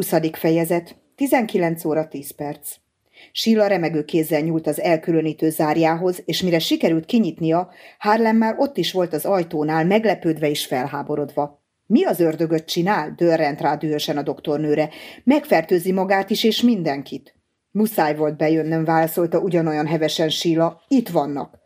20. fejezet, 19 óra 10 perc. Síla remegő kézzel nyúlt az elkülönítő zárjához, és mire sikerült kinyitnia, Harlem már ott is volt az ajtónál, meglepődve és felháborodva. Mi az ördögöt csinál? dörrent rá dühösen a doktornőre. Megfertőzi magát is, és mindenkit. Muszáj volt bejönnöm, válaszolta ugyanolyan hevesen Síla. Itt vannak.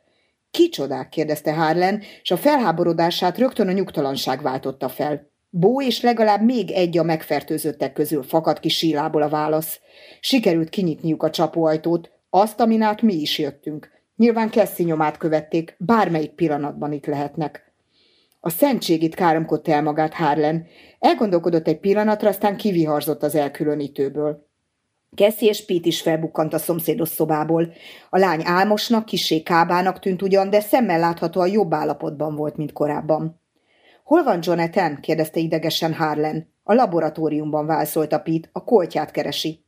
Kicsodák? kérdezte Harlen, és a felháborodását rögtön a nyugtalanság váltotta fel. Bó és legalább még egy a megfertőzöttek közül fakad ki sílából a válasz. Sikerült kinyitniuk a csapóajtót, azt, amin át mi is jöttünk. Nyilván Kesszi nyomát követték, bármelyik pillanatban itt lehetnek. A szentségit káromkodta el magát Harlen. Elgondolkodott egy pillanatra, aztán kiviharzott az elkülönítőből. Keszi és Pete is felbukkant a szomszédos szobából. A lány álmosnak, kisé kábának tűnt ugyan, de szemmel láthatóan jobb állapotban volt, mint korábban. Hol van Jonathan? kérdezte idegesen Harlan. A laboratóriumban válaszolta Pete, a koltját keresi.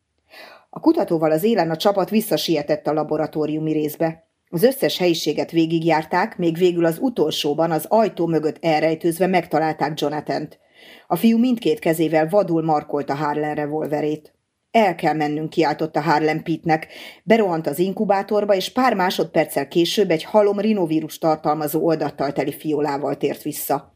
A kutatóval az élen a csapat visszasietett a laboratóriumi részbe. Az összes helyiséget végigjárták, még végül az utolsóban az ajtó mögött elrejtőzve megtalálták Jonathant. A fiú mindkét kezével vadul markolta Harlan revolverét. El kell mennünk, kiáltotta Harlem Pitnek. Berohant az inkubátorba, és pár másodperccel később egy halom rinovírus tartalmazó oldattal teli fiolával tért vissza.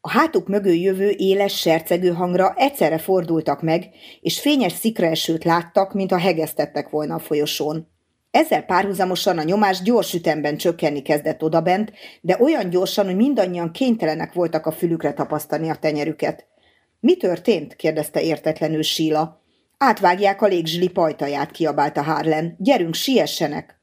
A hátuk mögül jövő éles, sercegő hangra egyszerre fordultak meg, és fényes szikraesőt láttak, mint a hegesztettek volna a folyosón. Ezzel párhuzamosan a nyomás gyors ütemben csökkenni kezdett odabent, de olyan gyorsan, hogy mindannyian kénytelenek voltak a fülükre tapasztani a tenyerüket. – Mi történt? – kérdezte értetlenül Síla. Átvágják a légzsli pajtaját, kiabálta Harlen. Gyerünk, siessenek!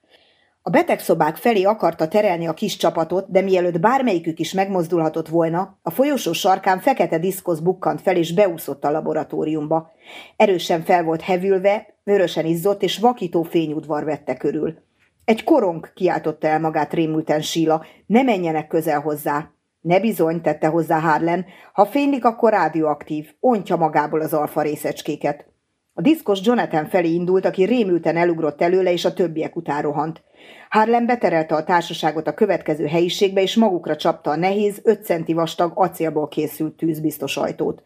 A betegszobák felé akarta terelni a kis csapatot, de mielőtt bármelyikük is megmozdulhatott volna, a folyosó sarkán fekete diszkosz bukkant fel és beúszott a laboratóriumba. Erősen fel volt hevülve, vörösen izzott és vakító fényudvar vette körül. Egy korong, kiáltotta el magát rémülten Síla, ne menjenek közel hozzá. Ne bizony, tette hozzá Harlen, ha fénylik, akkor rádióaktív, ontja magából az alfa részecskéket. A diszkos Jonathan felé indult, aki rémülten elugrott előle, és a többiek után rohant. Harlem beterelte a társaságot a következő helyiségbe, és magukra csapta a nehéz, öt centi vastag acélból készült tűzbiztos ajtót.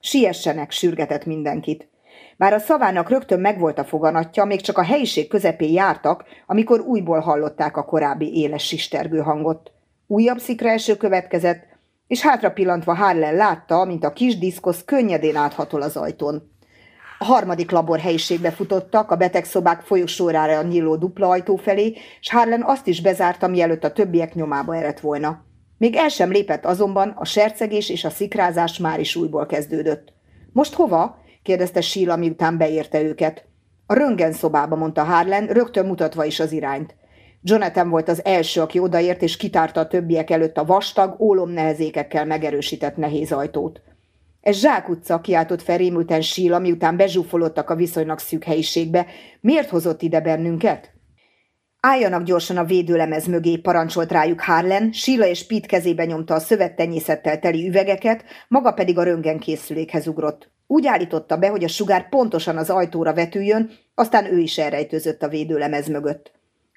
Siessenek, sürgetett mindenkit. Bár a szavának rögtön megvolt a foganatja, még csak a helyiség közepén jártak, amikor újból hallották a korábbi éles sistergő hangot. Újabb eső következett, és hátra pillantva Harlen látta, mint a kis diszkosz könnyedén áthatol az ajtón. A harmadik labor helyiségbe futottak, a betegszobák folyosórára nyíló dupla ajtó felé, és Harlan azt is bezárta, mielőtt a többiek nyomába eredt volna. Még el sem lépett azonban, a sercegés és a szikrázás már is újból kezdődött. Most hova? kérdezte Sheila, miután beérte őket. A röngen szobába, mondta Harlan, rögtön mutatva is az irányt. Jonathan volt az első, aki odaért, és kitárta a többiek előtt a vastag, ólomnehezékekkel megerősített nehéz ajtót. Ez zsákutca, kiáltott fel rémülten Síla, miután bezsúfolottak a viszonylag szűk helyiségbe. Miért hozott ide bennünket? Álljanak gyorsan a védőlemez mögé, parancsolt rájuk Harlen, Síla és Pete kezébe nyomta a szövettenyészettel teli üvegeket, maga pedig a röngen készülékhez ugrott. Úgy állította be, hogy a sugár pontosan az ajtóra vetüljön, aztán ő is elrejtőzött a védőlemez mögött.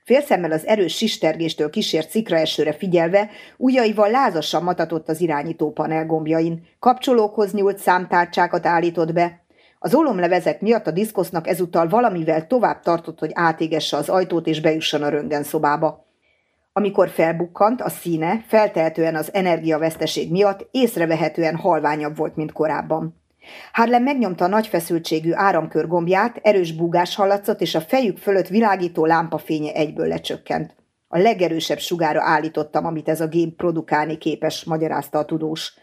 Félszemmel az erős sistergéstől kísért szikraesőre figyelve, ujjaival lázasan matatott az irányító panel gombjain, kapcsolókhoz nyúlt számtárcsákat állított be. Az olomlevezek miatt a diszkosznak ezúttal valamivel tovább tartott, hogy átégesse az ajtót és bejusson a röngen szobába. Amikor felbukkant, a színe, feltehetően az energiaveszteség miatt észrevehetően halványabb volt, mint korábban. Harlem megnyomta a nagy feszültségű áramkör gombját, erős búgás hallatszott, és a fejük fölött világító lámpafénye egyből lecsökkent. A legerősebb sugára állítottam, amit ez a gép produkálni képes, magyarázta a tudós.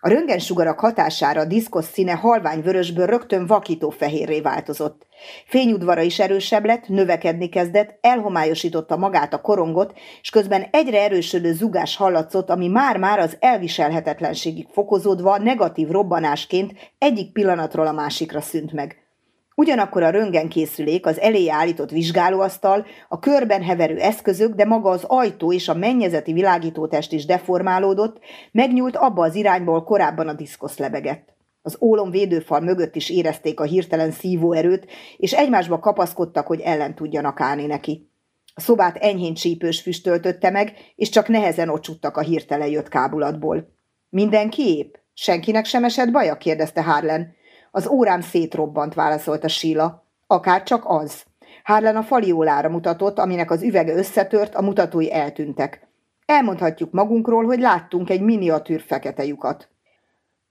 A röntgensugarak hatására a diszkosz színe halvány vörösből rögtön vakító fehérré változott. Fényudvara is erősebb lett, növekedni kezdett, elhomályosította magát a korongot, és közben egyre erősödő zugás hallatszott, ami már-már az elviselhetetlenségig fokozódva negatív robbanásként egyik pillanatról a másikra szűnt meg. Ugyanakkor a röntgenkészülék, az elé állított vizsgálóasztal, a körben heverő eszközök, de maga az ajtó és a mennyezeti világítótest is deformálódott, megnyúlt abba az irányból korábban a diszkosz lebegett. Az ólom védőfal mögött is érezték a hirtelen szívóerőt, és egymásba kapaszkodtak, hogy ellen tudjanak állni neki. A szobát enyhén csípős füst töltötte meg, és csak nehezen ocsuttak a hirtelen jött kábulatból. Mindenki épp? Senkinek sem esett baja? kérdezte Harlan. Az órám szétrobbant, válaszolta Síla. Akár csak az. Harlan a faliólára mutatott, aminek az üvege összetört, a mutatói eltűntek. Elmondhatjuk magunkról, hogy láttunk egy miniatűr fekete lyukat.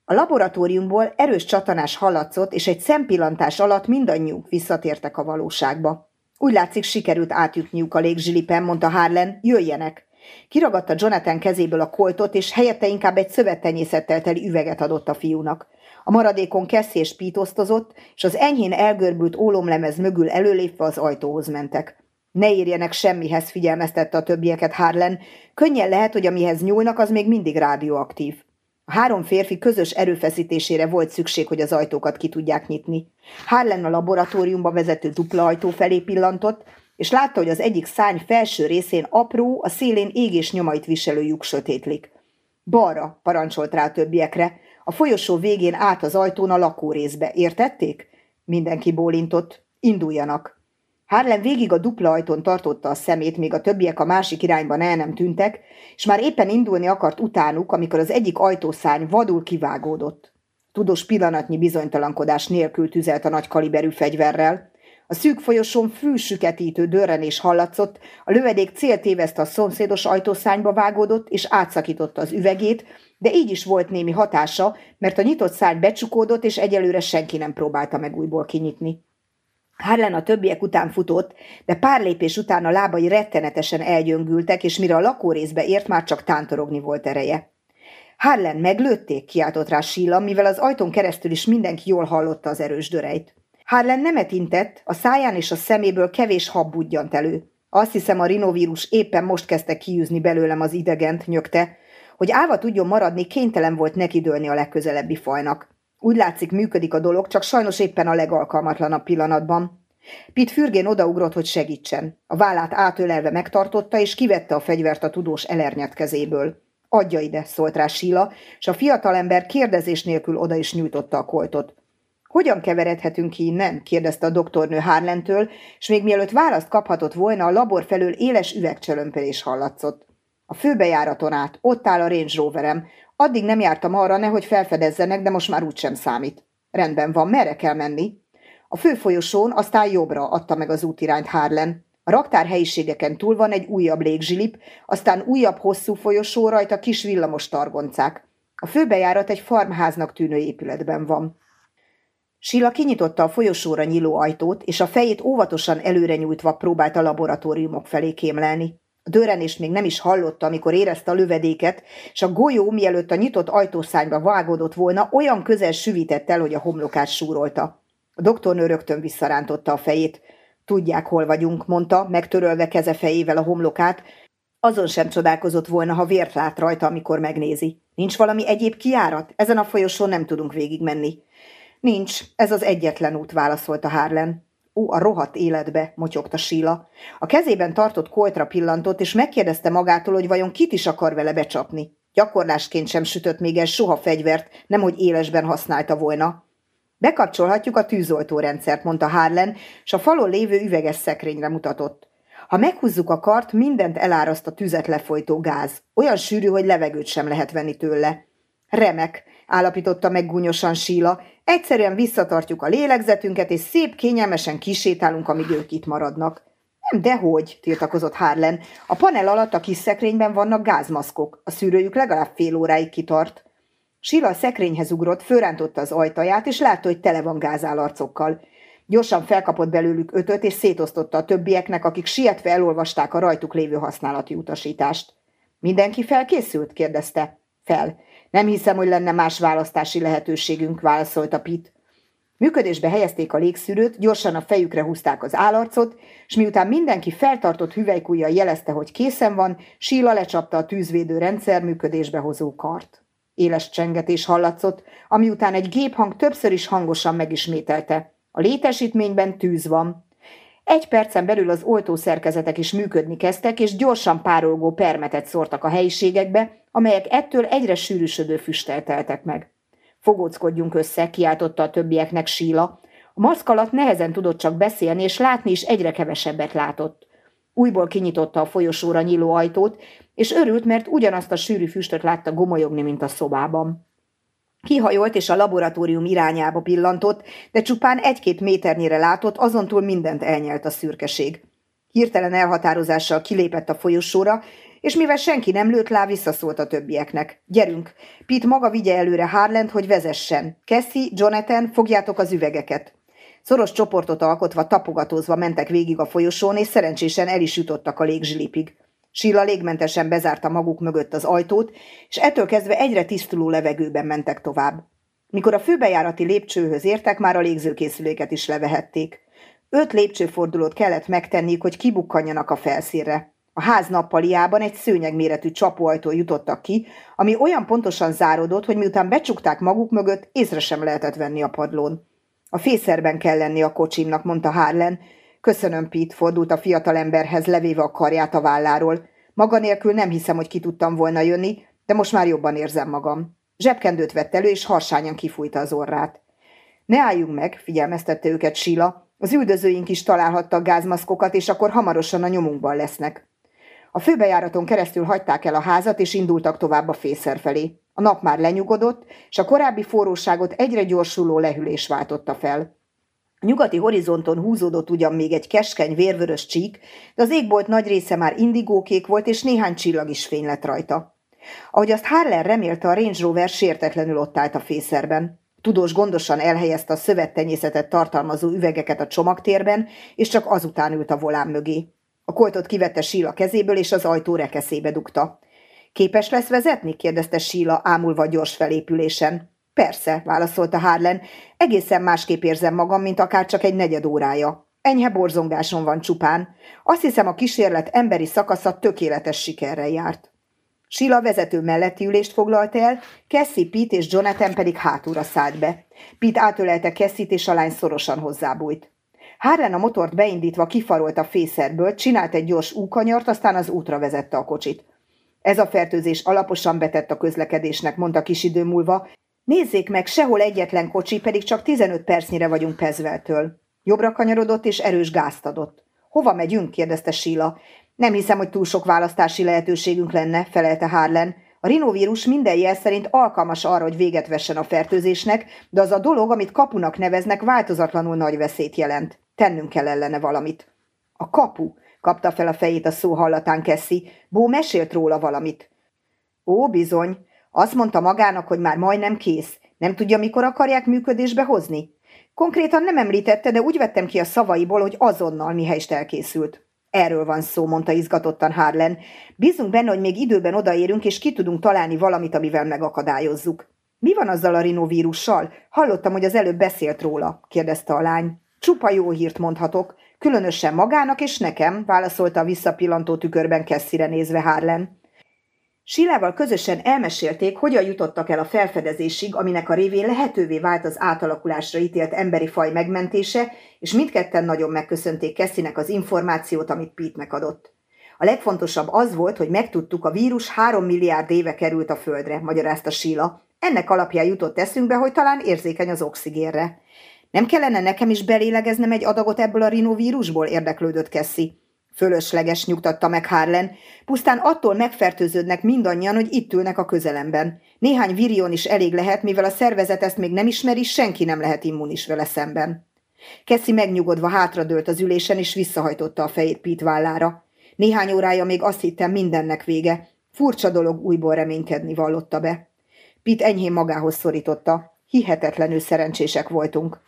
A laboratóriumból erős csatanás hallatszott, és egy szempillantás alatt mindannyiuk visszatértek a valóságba. Úgy látszik, sikerült átjutniuk a légzsilipen, mondta Harlan, jöjjenek. Kiragadta Jonathan kezéből a koltot, és helyette inkább egy szövettenyészettel teli üveget adott a fiúnak. A maradékon keszés pítosztozott, és az enyhén elgörbült ólomlemez mögül előlépve az ajtóhoz mentek. Ne érjenek semmihez, figyelmeztette a többieket Harlan. Könnyen lehet, hogy amihez nyúlnak, az még mindig rádióaktív. A három férfi közös erőfeszítésére volt szükség, hogy az ajtókat ki tudják nyitni. Harlan a laboratóriumba vezető dupla ajtó felé pillantott, és látta, hogy az egyik szárny felső részén apró, a szélén égés nyomait viselő lyuk sötétlik. Balra, parancsolt rá a többiekre, a folyosó végén át az ajtón a lakórészbe. Értették? Mindenki bólintott. Induljanak. Harlem végig a dupla ajtón tartotta a szemét, míg a többiek a másik irányban el nem tűntek, és már éppen indulni akart utánuk, amikor az egyik ajtószárny vadul kivágódott. Tudós pillanatnyi bizonytalankodás nélkül tüzelt a nagy kaliberű fegyverrel. A szűk folyosón fűsüketítő dörrenés hallatszott, a lövedék céltéveszte a szomszédos ajtószányba vágódott, és átszakította az üvegét, de így is volt némi hatása, mert a nyitott szárny becsukódott, és egyelőre senki nem próbálta meg újból kinyitni. Harlan a többiek után futott, de pár lépés után a lábai rettenetesen elgyöngültek, és mire a lakórészbe ért, már csak tántorogni volt ereje. Harlan meglőtték, kiáltott rá Sheila, mivel az ajtón keresztül is mindenki jól hallotta az erős dörejt. Harlan nemet intett, a száján és a szeméből kevés hab budjant elő. Azt hiszem, a rinovírus éppen most kezdte kiűzni belőlem az idegent, nyögte. Hogy állva tudjon maradni, kénytelen volt nekidőlni a legközelebbi fajnak. Úgy látszik, működik a dolog, csak sajnos éppen a legalkalmatlanabb pillanatban. Pitt fürgén odaugrott, hogy segítsen. A vállát átölelve megtartotta, és kivette a fegyvert a tudós elernyett kezéből. Adja ide, szólt rá Sila, és a fiatalember kérdezés nélkül oda is nyújtotta a koltot. Hogyan keveredhetünk ki innen? kérdezte a doktornő Harlentől, és még mielőtt választ kaphatott volna, a labor felől éles üvegcsölömpelés hallatszott. A főbejáraton át, ott áll a Range Roverem. Addig nem jártam arra, nehogy felfedezzenek, de most már úgysem számít. Rendben van, merre kell menni? A főfolyosón, aztán jobbra adta meg az útirányt Harlen. A raktár helyiségeken túl van egy újabb légzsilip, aztán újabb hosszú folyosó rajta kis villamos targoncák. A főbejárat egy farmháznak tűnő épületben van. Sila kinyitotta a folyosóra nyíló ajtót, és a fejét óvatosan előre nyújtva próbált a laboratóriumok felé kémlelni. A dőrenést még nem is hallotta, amikor érezte a lövedéket, és a golyó, mielőtt a nyitott ajtószányba vágódott volna, olyan közel süvített el, hogy a homlokát súrolta. A doktornő rögtön visszarántotta a fejét. Tudják, hol vagyunk, mondta, megtörölve keze fejével a homlokát. Azon sem csodálkozott volna, ha vért lát rajta, amikor megnézi. Nincs valami egyéb kiárat? Ezen a folyosón nem tudunk végigmenni. Nincs, ez az egyetlen út, válaszolta Harlan. Ó, a rohadt életbe, motyogta Síla. A kezében tartott koltra pillantott, és megkérdezte magától, hogy vajon kit is akar vele becsapni. Gyakorlásként sem sütött még el soha fegyvert, nemhogy élesben használta volna. Bekapcsolhatjuk a tűzoltórendszert, mondta Harlan, és a falon lévő üveges szekrényre mutatott. Ha meghúzzuk a kart, mindent eláraszt a tüzet lefolytó gáz. Olyan sűrű, hogy levegőt sem lehet venni tőle. Remek, állapította meg gúnyosan Síla. Egyszerűen visszatartjuk a lélegzetünket, és szép kényelmesen kisétálunk, amíg ők itt maradnak. Nem, dehogy, tiltakozott Harlen. A panel alatt a kis szekrényben vannak gázmaszkok. A szűrőjük legalább fél óráig kitart. Sila a szekrényhez ugrott, fölrántotta az ajtaját, és látta, hogy tele van gázálarcokkal. Gyorsan felkapott belőlük ötöt, és szétosztotta a többieknek, akik sietve elolvasták a rajtuk lévő használati utasítást. Mindenki felkészült? kérdezte. Fel. Nem hiszem, hogy lenne más választási lehetőségünk, válaszolta Pit. Működésbe helyezték a légszűrőt, gyorsan a fejükre húzták az állarcot, és miután mindenki feltartott hüvelykújjal jelezte, hogy készen van, Síla lecsapta a tűzvédő rendszer működésbe hozó kart. Éles csengetés hallatszott, ami után egy géphang többször is hangosan megismételte. A létesítményben tűz van. Egy percen belül az oltószerkezetek is működni kezdtek, és gyorsan párolgó permetet szórtak a helyiségekbe, amelyek ettől egyre sűrűsödő füsttel teltek meg. Fogóckodjunk össze, kiáltotta a többieknek Síla. A maszk alatt nehezen tudott csak beszélni, és látni is egyre kevesebbet látott. Újból kinyitotta a folyosóra nyíló ajtót, és örült, mert ugyanazt a sűrű füstöt látta gomolyogni, mint a szobában. Kihajolt és a laboratórium irányába pillantott, de csupán egy-két méternyire látott, azontúl mindent elnyelt a szürkeség. Hirtelen elhatározással kilépett a folyosóra, és mivel senki nem lőtt lá, visszaszólt a többieknek. Gyerünk, Pete maga vigye előre Harland, hogy vezessen. Cassie, Jonathan, fogjátok az üvegeket. Szoros csoportot alkotva, tapogatózva mentek végig a folyosón, és szerencsésen el is jutottak a légzsilipig. Silla légmentesen bezárta maguk mögött az ajtót, és ettől kezdve egyre tisztuló levegőben mentek tovább. Mikor a főbejárati lépcsőhöz értek, már a légzőkészüléket is levehették. Öt lépcsőfordulót kellett megtenniük, hogy kibukkanjanak a felszínre. A ház nappaliában egy szőnyegméretű csapóajtó jutottak ki, ami olyan pontosan záródott, hogy miután becsukták maguk mögött, észre sem lehetett venni a padlón. A fészerben kell lenni a kocsimnak, mondta Harlen. Köszönöm, Pete, fordult a fiatalemberhez, levéve a karját a válláról. Maga nélkül nem hiszem, hogy ki tudtam volna jönni, de most már jobban érzem magam. Zsebkendőt vett elő, és harsányan kifújta az orrát. Ne álljunk meg, figyelmeztette őket Sila. Az üldözőink is találhattak gázmaszkokat, és akkor hamarosan a nyomunkban lesznek. A főbejáraton keresztül hagyták el a házat, és indultak tovább a fészer felé. A nap már lenyugodott, és a korábbi forróságot egyre gyorsuló lehűlés váltotta fel. A nyugati horizonton húzódott ugyan még egy keskeny, vérvörös csík, de az égbolt nagy része már indigókék volt, és néhány csillag is fény lett rajta. Ahogy azt Harler remélte, a Range Rover sértetlenül ott állt a fészerben. Tudós gondosan elhelyezte a szövettenyészetet tartalmazó üvegeket a csomagtérben, és csak azután ült a volán mögé. A koltot kivette Síla kezéből, és az ajtó rekeszébe dugta. Képes lesz vezetni? kérdezte Síla, ámulva gyors felépülésen. Persze, válaszolta Harlen. Egészen másképp érzem magam, mint akár csak egy negyed órája. Enyhe borzongáson van csupán. Azt hiszem, a kísérlet emberi szakasza tökéletes sikerrel járt. Sila vezető melletti ülést foglalt el, Cassie, Pete és Jonathan pedig hátúra szállt be. Pete átölelte Cassie-t, és a lány szorosan hozzábújt. Harlan a motort beindítva kifarolt a fészerből, csinált egy gyors úkanyart, aztán az útra vezette a kocsit. Ez a fertőzés alaposan betett a közlekedésnek, mondta kis idő múlva. Nézzék meg, sehol egyetlen kocsi, pedig csak 15 percnyire vagyunk Pezveltől. Jobbra kanyarodott és erős gázt adott. Hova megyünk? kérdezte Síla. Nem hiszem, hogy túl sok választási lehetőségünk lenne, felelte Harlan. A rinovírus minden jel szerint alkalmas arra, hogy véget vessen a fertőzésnek, de az a dolog, amit kapunak neveznek, változatlanul nagy veszélyt jelent. Tennünk kell ellene valamit. A kapu, kapta fel a fejét a szó hallatán Kessi. Bó mesélt róla valamit. Ó, bizony. Azt mondta magának, hogy már majdnem kész. Nem tudja, mikor akarják működésbe hozni? Konkrétan nem említette, de úgy vettem ki a szavaiból, hogy azonnal, mihelyst elkészült. Erről van szó, mondta izgatottan Harlen. Bízunk benne, hogy még időben odaérünk, és ki tudunk találni valamit, amivel megakadályozzuk. Mi van azzal a rinovírussal? Hallottam, hogy az előbb beszélt róla, kérdezte a lány. Csupa jó hírt mondhatok, különösen magának és nekem, válaszolta a visszapillantó tükörben Kesszire nézve Harlen. Silával közösen elmesélték, hogyan jutottak el a felfedezésig, aminek a révén lehetővé vált az átalakulásra ítélt emberi faj megmentése, és mindketten nagyon megköszönték Kessinek az információt, amit Pete-nek adott. A legfontosabb az volt, hogy megtudtuk, a vírus három milliárd éve került a földre, magyarázta Sila. Ennek alapján jutott eszünkbe, hogy talán érzékeny az oxigénre. Nem kellene nekem is belélegeznem egy adagot ebből a rinovírusból, érdeklődött Kessi. Fölösleges, nyugtatta meg Harlen. Pusztán attól megfertőződnek mindannyian, hogy itt ülnek a közelemben. Néhány virion is elég lehet, mivel a szervezet ezt még nem ismeri, senki nem lehet immunis vele szemben. Kessi megnyugodva hátradőlt az ülésen, és visszahajtotta a fejét Pete vállára. Néhány órája még azt hittem mindennek vége. Furcsa dolog újból reménykedni, vallotta be. Pete enyhén magához szorította. Hihetetlenül szerencsések voltunk.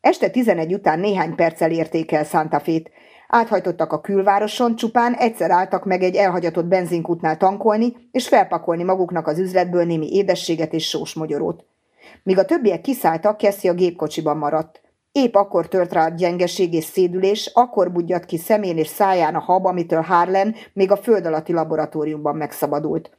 Este tizenegy után néhány perccel érték el Santa Fét. Áthajtottak a külvároson, csupán egyszer álltak meg egy elhagyatott benzinkútnál tankolni, és felpakolni maguknak az üzletből némi édességet és sós mogyorót. Míg a többiek kiszálltak, Keszi a gépkocsiban maradt. Épp akkor tört rá a gyengeség és szédülés, akkor budjat ki szemén és száján a hab, amitől Harlan még a föld alatti laboratóriumban megszabadult.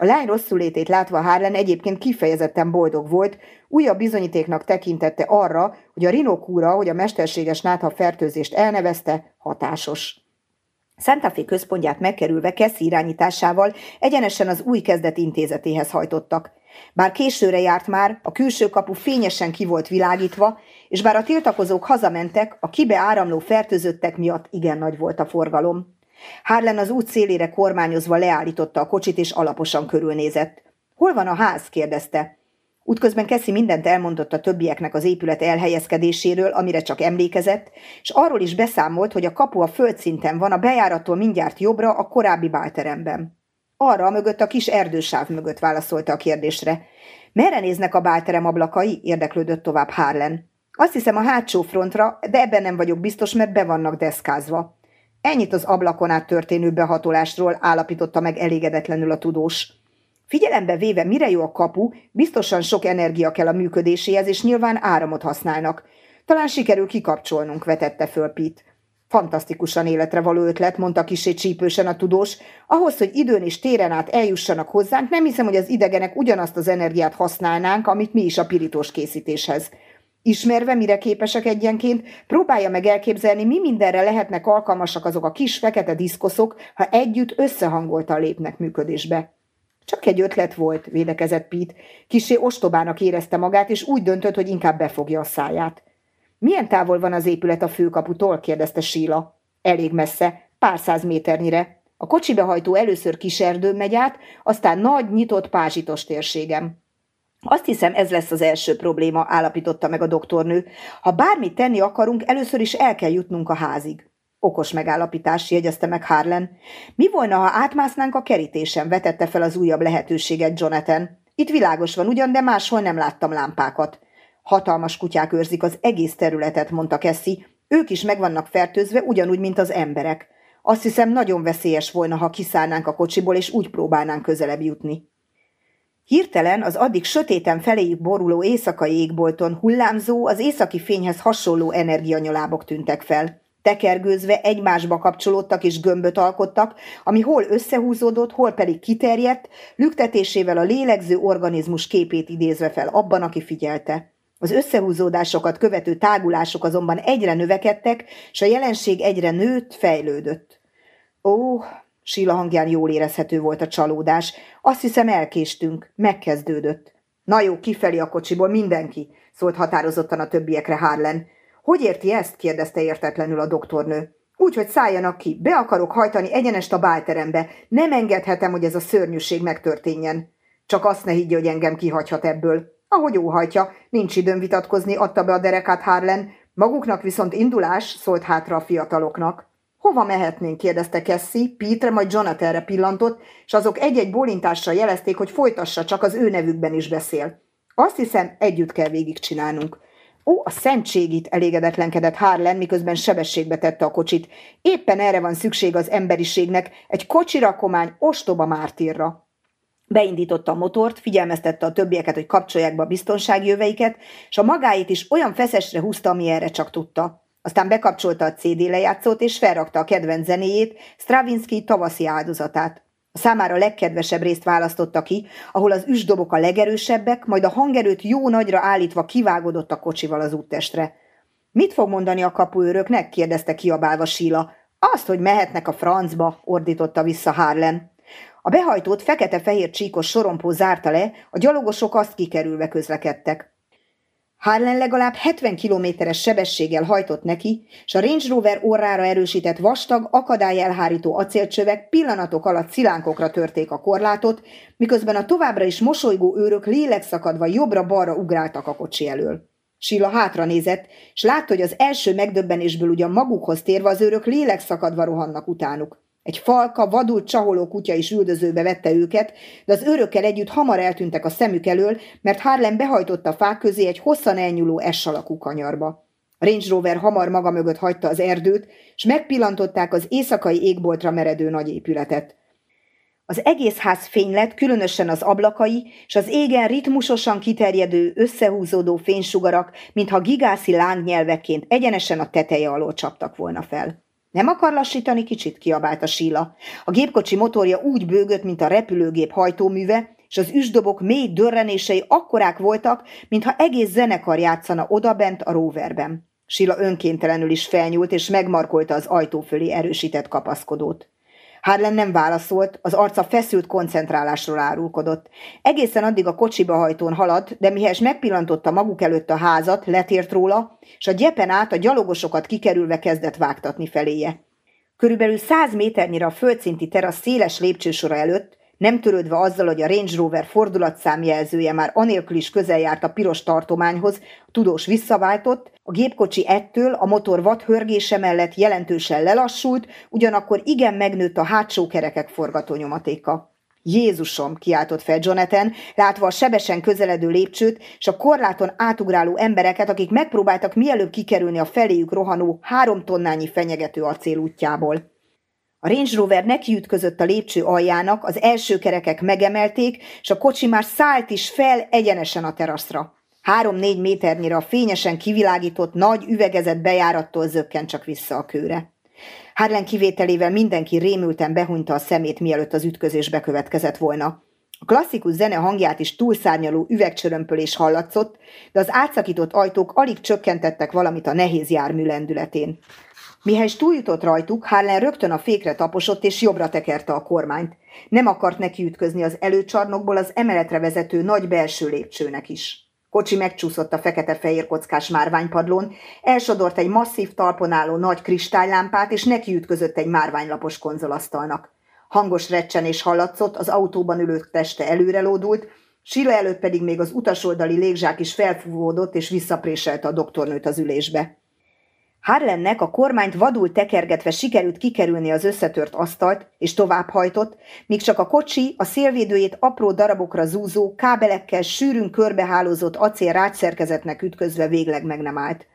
A lány rosszulétét látva Harlan egyébként kifejezetten boldog volt, újabb bizonyítéknak tekintette arra, hogy a rinokúra, hogy a mesterséges nátha fertőzést elnevezte, hatásos. Santa Fe központját megkerülve Kessi irányításával egyenesen az új kezdet intézetéhez hajtottak. Bár későre járt már, a külső kapu fényesen ki volt világítva, és bár a tiltakozók hazamentek, a kibe áramló fertőzöttek miatt igen nagy volt a forgalom. Harlan az út szélére kormányozva leállította a kocsit, és alaposan körülnézett. Hol van a ház? kérdezte. Útközben Keszi mindent elmondott a többieknek az épület elhelyezkedéséről, amire csak emlékezett, és arról is beszámolt, hogy a kapu a földszinten van, a bejárattól mindjárt jobbra, a korábbi bálteremben. Arra mögött a kis erdősáv mögött válaszolta a kérdésre. Merre néznek a bálterem ablakai? érdeklődött tovább Harlen. Azt hiszem a hátsó frontra, de ebben nem vagyok biztos, mert be vannak deszkázva. Ennyit az ablakon át történő behatolásról állapította meg elégedetlenül a tudós. Figyelembe véve, mire jó a kapu, biztosan sok energia kell a működéséhez, és nyilván áramot használnak. Talán sikerül kikapcsolnunk, vetette föl Pete. Fantasztikusan életre való ötlet, mondta kisé csípősen a tudós. Ahhoz, hogy időn és téren át eljussanak hozzánk, nem hiszem, hogy az idegenek ugyanazt az energiát használnánk, amit mi is a pirítós készítéshez. Ismerve, mire képesek egyenként, próbálja meg elképzelni, mi mindenre lehetnek alkalmasak azok a kis fekete diszkoszok, ha együtt összehangoltan lépnek működésbe. Csak egy ötlet volt, védekezett Pete. Kisé ostobának érezte magát, és úgy döntött, hogy inkább befogja a száját. Milyen távol van az épület a főkaputól? kérdezte Síla. Elég messze, pár száz méternyire. A kocsibehajtó először kiserdőn megy át, aztán nagy, nyitott pázsitos térségem. Azt hiszem, ez lesz az első probléma, állapította meg a doktornő. Ha bármit tenni akarunk, először is el kell jutnunk a házig. Okos megállapítás, jegyezte meg Harlan. Mi volna, ha átmásznánk a kerítésen, vetette fel az újabb lehetőséget Jonathan. Itt világos van ugyan, de máshol nem láttam lámpákat. Hatalmas kutyák őrzik az egész területet, mondta Kessi. Ők is meg vannak fertőzve, ugyanúgy, mint az emberek. Azt hiszem, nagyon veszélyes volna, ha kiszállnánk a kocsiból, és úgy próbálnánk közelebb jutni. Hirtelen az addig sötéten feléjük boruló éjszakai égbolton hullámzó, az északi fényhez hasonló energianyolábok tűntek fel. Tekergőzve egymásba kapcsolódtak és gömböt alkottak, ami hol összehúzódott, hol pedig kiterjedt, lüktetésével a lélegző organizmus képét idézve fel abban, aki figyelte. Az összehúzódásokat követő tágulások azonban egyre növekedtek, és a jelenség egyre nőtt, fejlődött. Ó, Sila hangján jól érezhető volt a csalódás. Azt hiszem elkéstünk, megkezdődött. Na jó, kifelé a kocsiból mindenki, szólt határozottan a többiekre Harlen. Hogy érti ezt? kérdezte értetlenül a doktornő. Úgy, hogy szálljanak ki, be akarok hajtani egyenest a bálterembe. Nem engedhetem, hogy ez a szörnyűség megtörténjen. Csak azt ne higgye, hogy engem kihagyhat ebből. Ahogy óhajtja, nincs időm vitatkozni, adta be a derekát Harlen. Maguknak viszont indulás, szólt hátra a fiataloknak. Hova mehetnénk? kérdezte Cassie, Peter majd Jonathanre pillantott, és azok egy-egy bólintással jelezték, hogy folytassa, csak az ő nevükben is beszél. Azt hiszem, együtt kell végigcsinálnunk. Ó, a szentségit elégedetlenkedett Harlan, miközben sebességbe tette a kocsit. Éppen erre van szükség az emberiségnek, egy kocsirakomány ostoba mártírra. Beindította a motort, figyelmeztette a többieket, hogy kapcsolják be a biztonsági jöveiket, és a magáit is olyan feszesre húzta, ami erre csak tudta. Aztán bekapcsolta a CD lejátszót, és felrakta a kedvenc zenéjét, Stravinsky tavaszi áldozatát. A számára legkedvesebb részt választotta ki, ahol az üsdobok a legerősebbek, majd a hangerőt jó nagyra állítva kivágodott a kocsival az úttestre. Mit fog mondani a kapuőröknek? kérdezte kiabálva Síla. Azt, hogy mehetnek a francba, ordította vissza Harlen. A behajtót fekete-fehér csíkos sorompó zárta le, a gyalogosok azt kikerülve közlekedtek. Harlan legalább 70 kilométeres sebességgel hajtott neki, és a Range Rover orrára erősített vastag, akadályelhárító acélcsövek pillanatok alatt szilánkokra törték a korlátot, miközben a továbbra is mosolygó őrök lélekszakadva jobbra-balra ugráltak a kocsi elől. Silla hátra nézett, és látta, hogy az első megdöbbenésből ugyan magukhoz térve az őrök lélekszakadva rohannak utánuk. Egy falka, vadul csaholó kutya is üldözőbe vette őket, de az őrökkel együtt hamar eltűntek a szemük elől, mert Harlem behajtotta a fák közé egy hosszan elnyúló S alakú kanyarba. A Range Rover hamar maga mögött hagyta az erdőt, és megpillantották az éjszakai égboltra meredő nagy épületet. Az egész ház fény lett, különösen az ablakai, és az égen ritmusosan kiterjedő, összehúzódó fénysugarak, mintha gigászi lángnyelveként egyenesen a teteje alól csaptak volna fel. Nem akar lassítani kicsit? kiabált a síla. A gépkocsi motorja úgy bőgött, mint a repülőgép hajtóműve, és az üsdobok mély dörrenései akkorák voltak, mintha egész zenekar játszana odabent a roverben. Sila önkéntelenül is felnyúlt, és megmarkolta az ajtó fölé erősített kapaszkodót. Harlan nem válaszolt, az arca feszült koncentrálásról árulkodott. Egészen addig a kocsiba hajtón haladt, de mihez megpillantotta maguk előtt a házat, letért róla, és a gyepen át a gyalogosokat kikerülve kezdett vágtatni feléje. Körülbelül száz méternyire a földszinti terasz széles lépcsősora előtt Nem törődve azzal, hogy a Range Rover fordulatszámjelzője már anélkül is közel járt a piros tartományhoz, a tudós visszaváltott, a gépkocsi ettől a motor vad hörgése mellett jelentősen lelassult, ugyanakkor igen megnőtt a hátsó kerekek forgatónyomatéka. Jézusom, kiáltott fel Jonathan, látva a sebesen közeledő lépcsőt, és a korláton átugráló embereket, akik megpróbáltak mielőbb kikerülni a feléjük rohanó három tonnányi fenyegető acél útjából. A Range Rover nekiütközött a lépcső aljának, az első kerekek megemelték, és a kocsi már szállt is fel egyenesen a teraszra. Három-négy méternyire a fényesen kivilágított nagy üvegezett bejárattól zökken csak vissza a kőre. Harlan kivételével mindenki rémülten behunyta a szemét, mielőtt az ütközés bekövetkezett volna. A klasszikus zene hangját is túlszárnyaló üvegcsörömpölés hallatszott, de az átszakított ajtók alig csökkentettek valamit a nehéz jármű lendületén. Mihez túljutott rajtuk, Harlan rögtön a fékre taposott és jobbra tekerte a kormányt. Nem akart neki ütközni az előcsarnokból az emeletre vezető nagy belső lépcsőnek is. Kocsi megcsúszott a fekete-fehér kockás márványpadlón, elsodort egy masszív talpon álló nagy kristálylámpát, és nekiütközött egy márványlapos konzolasztalnak. Hangos recsenés hallatszott, az autóban ülők teste előre lódult, Sila előtt pedig még az utasoldali légzsák is felfúvódott, és visszapréselte a doktornőt az ülésbe. Harlennek a kormányt vadul tekergetve sikerült kikerülni az összetört asztalt, és továbbhajtott, míg csak a kocsi a szélvédőjét apró darabokra zúzó, kábelekkel sűrűn körbehálózott acél rácszerkezetnek ütközve végleg meg nem állt.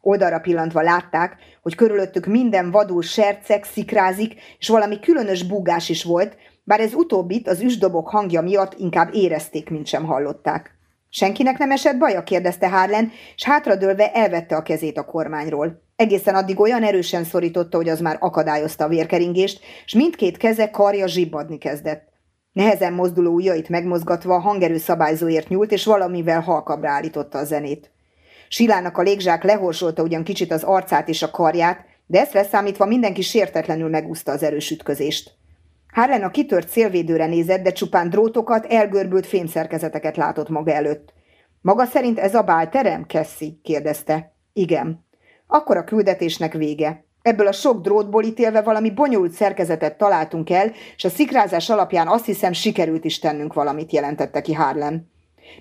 Oldalra pillantva látták, hogy körülöttük minden vadul serceg, szikrázik, és valami különös búgás is volt, bár ez utóbbit az üsdobok hangja miatt inkább érezték, mint sem hallották. Senkinek nem esett baja? kérdezte Harlan, és hátradőlve elvette a kezét a kormányról. Egészen addig olyan erősen szorította, hogy az már akadályozta a vérkeringést, és mindkét keze karja zsibbadni kezdett. Nehezen mozduló ujjait megmozgatva a hangerő szabályzóért nyúlt, és valamivel halkabbra állította a zenét. Silának a légzsák lehorsolta ugyan kicsit az arcát és a karját, de ezt leszámítva mindenki sértetlenül megúszta az erős ütközést. Harlan a kitört szélvédőre nézett, de csupán drótokat, elgörbült fémszerkezeteket látott maga előtt. Maga szerint ez a bálterem, Kessi? kérdezte. Igen. Akkor a küldetésnek vége. Ebből a sok drótból ítélve valami bonyolult szerkezetet találtunk el, és a szikrázás alapján azt hiszem sikerült is tennünk valamit, jelentette ki Harlan.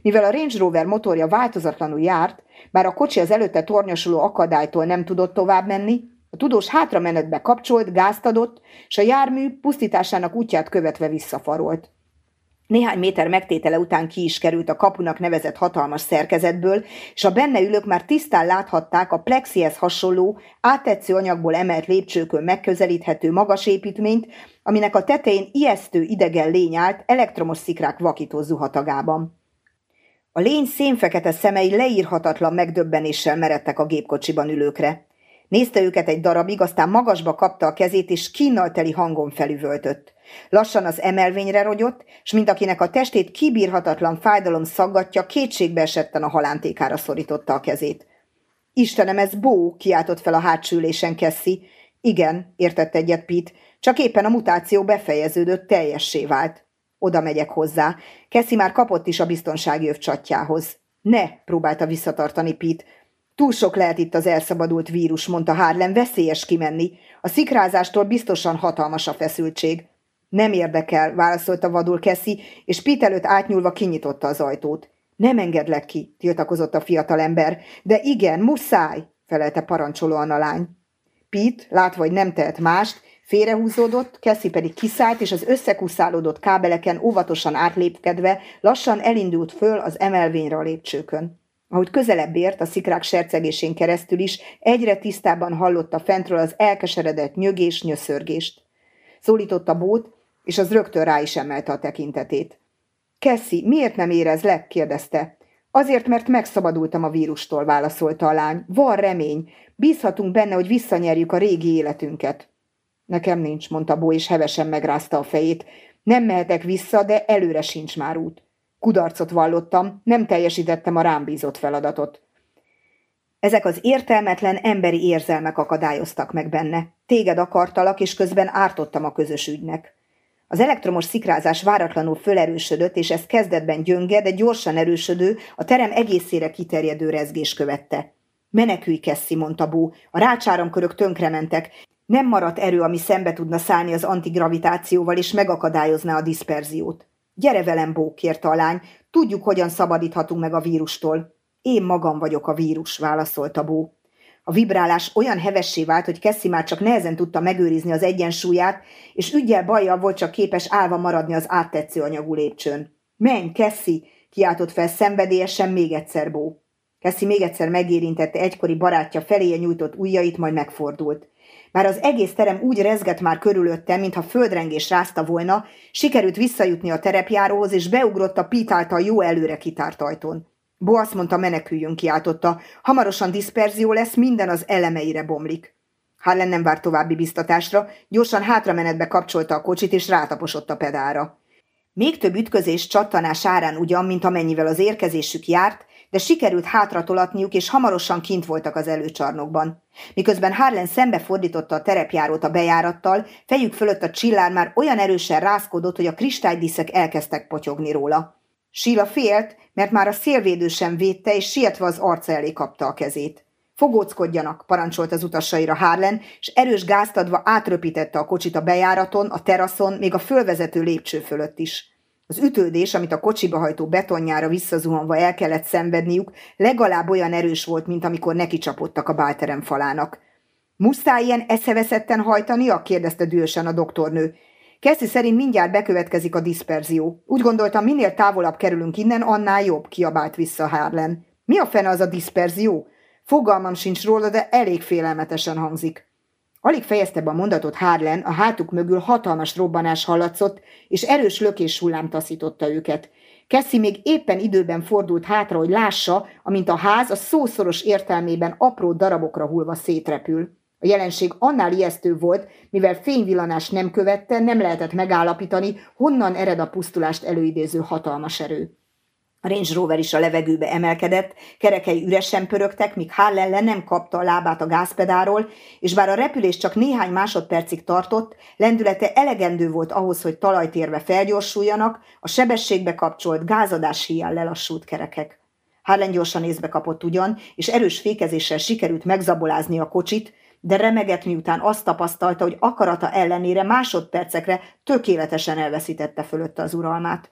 Mivel a Range Rover motorja változatlanul járt, bár a kocsi az előtte tornyosuló akadálytól nem tudott tovább menni, a tudós hátramenetbe kapcsolt, gázt adott, és a jármű pusztításának útját követve visszafarolt. Néhány méter megtétele után ki is került a kapunak nevezett hatalmas szerkezetből, és a benne ülők már tisztán láthatták a plexihez hasonló, áttetsző anyagból emelt lépcsőkön megközelíthető magas építményt, aminek a tetején ijesztő idegen lény állt elektromos szikrák vakító zuhatagában. A lény szénfekete szemei leírhatatlan megdöbbenéssel meredtek a gépkocsiban ülőkre. Nézte őket egy darabig, aztán magasba kapta a kezét, és kínnal hangon felüvöltött. Lassan az emelvényre rogyott, s mint akinek a testét kibírhatatlan fájdalom szaggatja, kétségbe esetten a halántékára szorította a kezét. Istenem, ez Bó, kiáltott fel a hátsülésen Kessi. Igen, értett egyet Pete, csak éppen a mutáció befejeződött, teljessé vált. Oda megyek hozzá. Kessi már kapott is a biztonsági övcsatjához. Ne, próbálta visszatartani Pete. Túl sok lehet itt az elszabadult vírus, mondta Harlem, veszélyes kimenni. A szikrázástól biztosan hatalmas a feszültség. Nem érdekel, válaszolta vadul Keszi, és Pete előtt átnyúlva kinyitotta az ajtót. Nem engedlek ki, tiltakozott a fiatalember. De igen, muszáj, felelte parancsolóan a lány. Pete, látva, hogy nem tehet mást, félrehúzódott, Keszi pedig kiszállt, és az összekuszálódott kábeleken óvatosan átlépkedve lassan elindult föl az emelvényre a lépcsőkön. Ahogy közelebb ért a szikrák sercegésén keresztül is, egyre tisztában hallotta fentről az elkeseredett nyögés, nyöszörgést. Szólította bót, és az rögtön rá is emelte a tekintetét. Kessi, miért nem érezlek? kérdezte. Azért, mert megszabadultam a vírustól, válaszolta a lány. Van remény. Bízhatunk benne, hogy visszanyerjük a régi életünket. Nekem nincs, mondta Bó, és hevesen megrázta a fejét. Nem mehetek vissza, de előre sincs már út. Kudarcot vallottam, nem teljesítettem a rám bízott feladatot. Ezek az értelmetlen emberi érzelmek akadályoztak meg benne. Téged akartalak, és közben ártottam a közös ügynek. Az elektromos szikrázás váratlanul fölerősödött, és ez kezdetben gyönge, de gyorsan erősödő, a terem egészére kiterjedő rezgés követte. Menekülj, Kessi, mondta Bó. A rácsáromkörök tönkrementek. Nem maradt erő, ami szembe tudna szállni az antigravitációval, és megakadályozná a diszperziót. Gyere velem, Bó, kérte a lány, tudjuk, hogyan szabadíthatunk meg a vírustól. Én magam vagyok a vírus, válaszolta Bó. A vibrálás olyan hevessé vált, hogy Kessi már csak nehezen tudta megőrizni az egyensúlyát, és ügyel bajjal volt csak képes állva maradni az áttetsző anyagú lépcsőn. Menj, Kessi! kiáltott fel szenvedélyesen még egyszer Bó. Kessi még egyszer megérintette egykori barátja feléje nyújtott ujjait, majd megfordult. Bár az egész terem úgy rezgett már körülötte, mintha földrengés rázta volna, sikerült visszajutni a terepjáróhoz, és beugrott a Pete által jó előre kitárt ajtón. Bo azt mondta, meneküljön, kiáltotta. Hamarosan diszperzió lesz, minden az elemeire bomlik. Harlan nem vár további biztatásra, gyorsan hátramenetbe kapcsolta a kocsit, és rátaposott a pedára. Még több ütközés csattanás árán ugyan, mint amennyivel az érkezésük járt, de sikerült hátratolatniuk, és hamarosan kint voltak az előcsarnokban. Miközben Harlan szembefordította a terepjárót a bejárattal, fejük fölött a csillár már olyan erősen rázkodott, hogy a kristálydiszek elkezdtek potyogni róla. Síla félt, mert már a szélvédő sem védte, és sietve az arca elé kapta a kezét. Fogóckodjanak, parancsolt az utasaira Harlan, és erős gázt adva átröpítette a kocsit a bejáraton, a teraszon, még a fölvezető lépcső fölött is. Az ütődés, amit a kocsiba hajtó betonjára visszazuhanva el kellett szenvedniük, legalább olyan erős volt, mint amikor neki csapottak a bálterem falának. Muszáj ilyen eszeveszetten hajtania? kérdezte dühösen a doktornő. Keszi szerint mindjárt bekövetkezik a diszperzió. Úgy gondoltam, minél távolabb kerülünk innen, annál jobb, kiabált vissza Harlan. Mi a fene az a diszperzió? Fogalmam sincs róla, de elég félelmetesen hangzik. Alig fejezte be a mondatot Harlan, a hátuk mögül hatalmas robbanás hallatszott, és erős lökés hullám taszította őket. Kessi még éppen időben fordult hátra, hogy lássa, amint a ház a szószoros értelmében apró darabokra hullva szétrepül. A jelenség annál ijesztő volt, mivel fényvillanás nem követte, nem lehetett megállapítani, honnan ered a pusztulást előidéző hatalmas erő. A Range Rover is a levegőbe emelkedett, kerekei üresen pörögtek, míg Harlan le nem kapta a lábát a gázpedáról, és bár a repülés csak néhány másodpercig tartott, lendülete elegendő volt ahhoz, hogy talajtérve felgyorsuljanak, a sebességbe kapcsolt gázadás hiány lelassult kerekek. Harlan gyorsan észbe kapott ugyan, és erős fékezéssel sikerült megzabolázni a kocsit, de remegett miután azt tapasztalta, hogy akarata ellenére másodpercekre tökéletesen elveszítette fölötte az uralmát.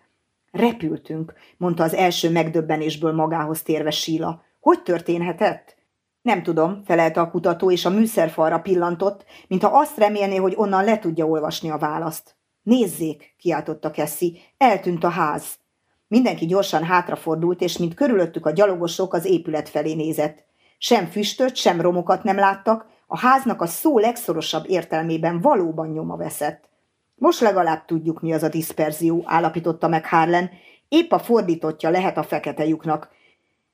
Repültünk, mondta az első megdöbbenésből magához térve Síla. Hogy történhetett? Nem tudom, felelte a kutató, és a műszerfalra pillantott, mintha azt remélné, hogy onnan le tudja olvasni a választ. Nézzék, kiáltotta Kessi, eltűnt a ház. Mindenki gyorsan hátrafordult, és mint körülöttük a gyalogosok az épület felé nézett. Sem füstöt, sem romokat nem láttak, a háznak a szó legszorosabb értelmében valóban nyoma veszett. Most legalább tudjuk, mi az a diszperzió, állapította meg Harlan. Épp a fordítottja lehet a fekete lyuknak.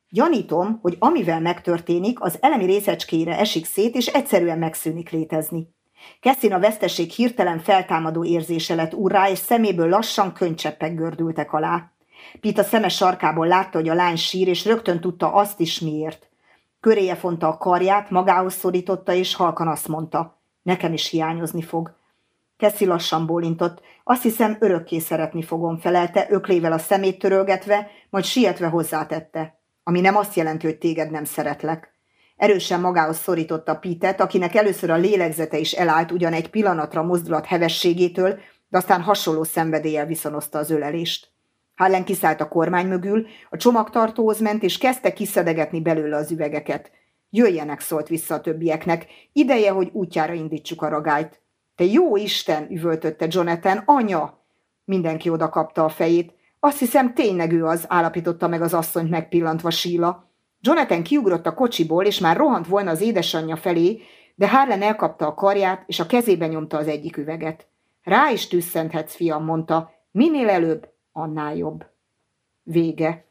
Gyanítom, hogy amivel megtörténik, az elemi részecskére esik szét, és egyszerűen megszűnik létezni. Keszin a veszteség hirtelen feltámadó érzése lett urrá, és szeméből lassan könycseppek gördültek alá. Pita szeme sarkából látta, hogy a lány sír, és rögtön tudta azt is miért. Köréje fonta a karját, magához szorította, és halkan azt mondta, nekem is hiányozni fog. Keszi lassan bólintott. Azt hiszem, örökké szeretni fogom, felelte, öklével a szemét törölgetve, majd sietve hozzátette. Ami nem azt jelenti, hogy téged nem szeretlek. Erősen magához szorította Pitet, akinek először a lélegzete is elállt ugyan egy pillanatra mozdulat hevességétől, de aztán hasonló szenvedéllyel viszonozta az ölelést. Hallen kiszállt a kormány mögül, a csomagtartóhoz ment, és kezdte kiszedegetni belőle az üvegeket. Jöjjenek, szólt vissza a többieknek. Ideje, hogy útjára indítsuk a ragályt. Te jó Isten, üvöltötte Jonathan, anya! Mindenki oda kapta a fejét. Azt hiszem, tényleg ő az, állapította meg az asszonyt megpillantva síla. Jonathan kiugrott a kocsiból, és már rohant volna az édesanyja felé, de Harlan elkapta a karját, és a kezébe nyomta az egyik üveget. Rá is tüsszenthetsz, fiam, mondta. Minél előbb, annál jobb. Vége.